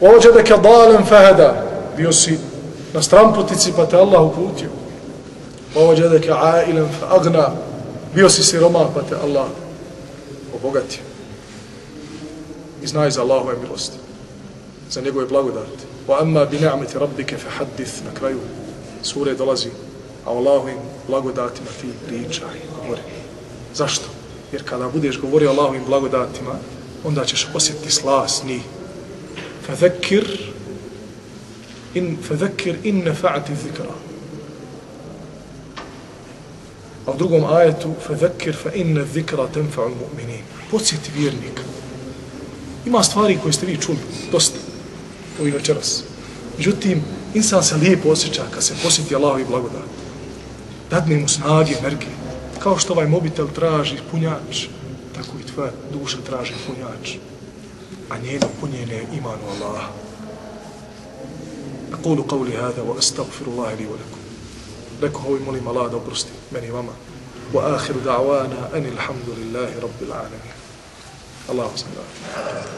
Speaker 2: zahvalan. Ođedeke dalen feheda, bio si na stramputici pa te Allah uputio. Ođedeke ailen fe agna, bio si siroma pa te Allah obogatio. I znaj za Allahove milosti, za njegove blagodati. Wa amma bi ni'meti rabbike fe haddith na kraju sure dolazi, a Allahovim blagodatima ti pričaj, govori. Zašto? Jer kada budeš govorio Allahovim blagodatima, onda ćeš osjetiti slas njih فذكر إن فذكر إن نفعت الذكرى A u drugom ajetu فذكر فإن الذكرى تنفع المؤمنين Podsjeti vjernika. Ima stvari koje ste vi čuli, dosta, ovih večeras. Međutim, insan se lijepo osjeća kad se posjeti Allahovi blagodat. Dadne mu snage, energije. Kao što ovaj mobitel traži punjač, tako i tvoja duša traži punjač a njeno punjenje je imanu Allah. أقول قولي هذا وأستغفر الله لي ولكم لكم هو مولي ملا دبرستي مني ماما وآخر دعوانا أن الحمد لله رب العالمين الله صلى الله عليه وسلم